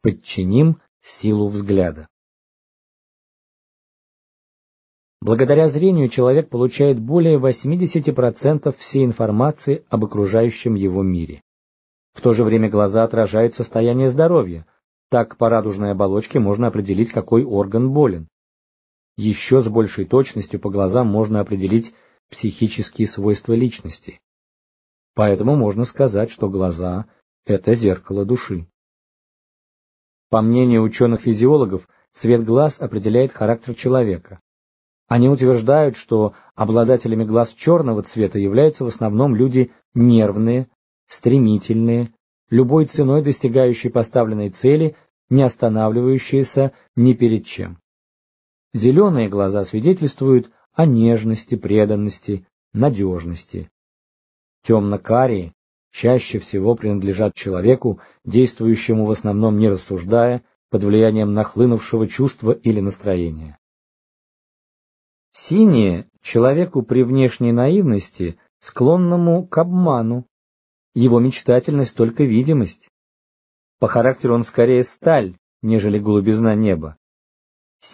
Подчиним силу взгляда. Благодаря зрению человек получает более 80% всей информации об окружающем его мире. В то же время глаза отражают состояние здоровья. Так по радужной оболочке можно определить, какой орган болен. Еще с большей точностью по глазам можно определить психические свойства личности. Поэтому можно сказать, что глаза – это зеркало души. По мнению ученых-физиологов, цвет глаз определяет характер человека. Они утверждают, что обладателями глаз черного цвета являются в основном люди нервные, стремительные, любой ценой достигающие поставленной цели, не останавливающиеся ни перед чем. Зеленые глаза свидетельствуют о нежности, преданности, надежности. Темно-карие чаще всего принадлежат человеку, действующему в основном не рассуждая, под влиянием нахлынувшего чувства или настроения. Синие — человеку при внешней наивности, склонному к обману. Его мечтательность только видимость. По характеру он скорее сталь, нежели голубизна неба.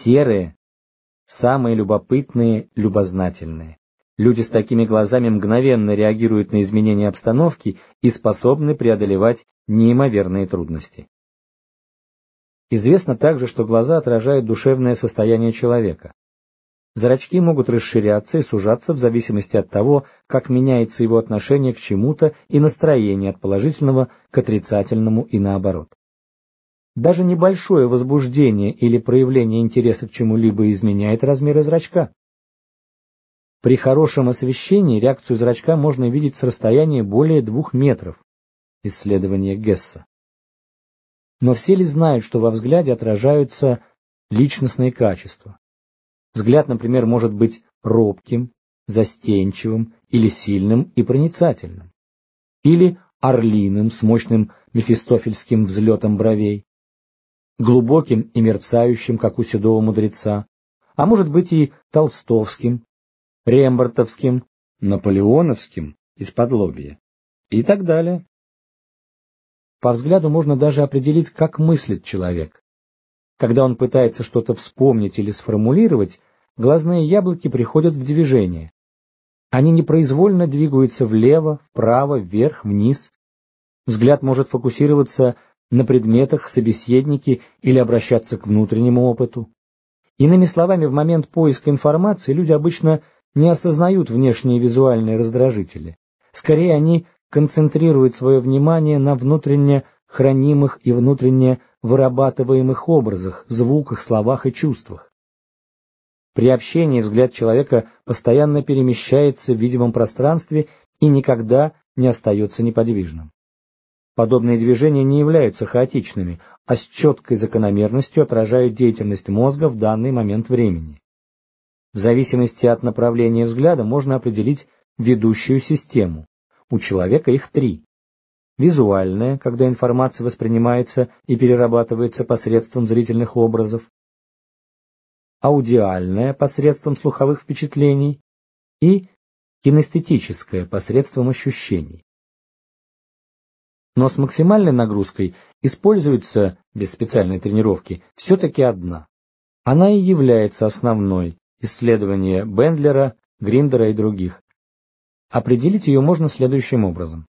Серые — самые любопытные, любознательные. Люди с такими глазами мгновенно реагируют на изменения обстановки и способны преодолевать неимоверные трудности. Известно также, что глаза отражают душевное состояние человека. Зрачки могут расширяться и сужаться в зависимости от того, как меняется его отношение к чему-то и настроение от положительного к отрицательному и наоборот. Даже небольшое возбуждение или проявление интереса к чему-либо изменяет размеры зрачка. При хорошем освещении реакцию зрачка можно видеть с расстояния более двух метров. Исследование Гесса. Но все ли знают, что во взгляде отражаются личностные качества? Взгляд, например, может быть робким, застенчивым или сильным и проницательным. Или орлиным с мощным мефистофельским взлетом бровей, глубоким и мерцающим, как у седого мудреца, а может быть и толстовским, рембрандтовским, наполеоновским из-под лобья и так далее. По взгляду можно даже определить, как мыслит человек. Когда он пытается что-то вспомнить или сформулировать, глазные яблоки приходят в движение. Они непроизвольно двигаются влево, вправо, вверх, вниз. Взгляд может фокусироваться на предметах, собеседнике или обращаться к внутреннему опыту. Иными словами, в момент поиска информации люди обычно не осознают внешние визуальные раздражители. Скорее, они концентрируют свое внимание на внутренне хранимых и внутренне вырабатываемых образах, звуках, словах и чувствах. При общении взгляд человека постоянно перемещается в видимом пространстве и никогда не остается неподвижным. Подобные движения не являются хаотичными, а с четкой закономерностью отражают деятельность мозга в данный момент времени. В зависимости от направления взгляда можно определить ведущую систему. У человека их три. Визуальная, когда информация воспринимается и перерабатывается посредством зрительных образов. Аудиальная посредством слуховых впечатлений и кинестетическая посредством ощущений но с максимальной нагрузкой используется, без специальной тренировки, все-таки одна. Она и является основной, исследование Бендлера, Гриндера и других. Определить ее можно следующим образом.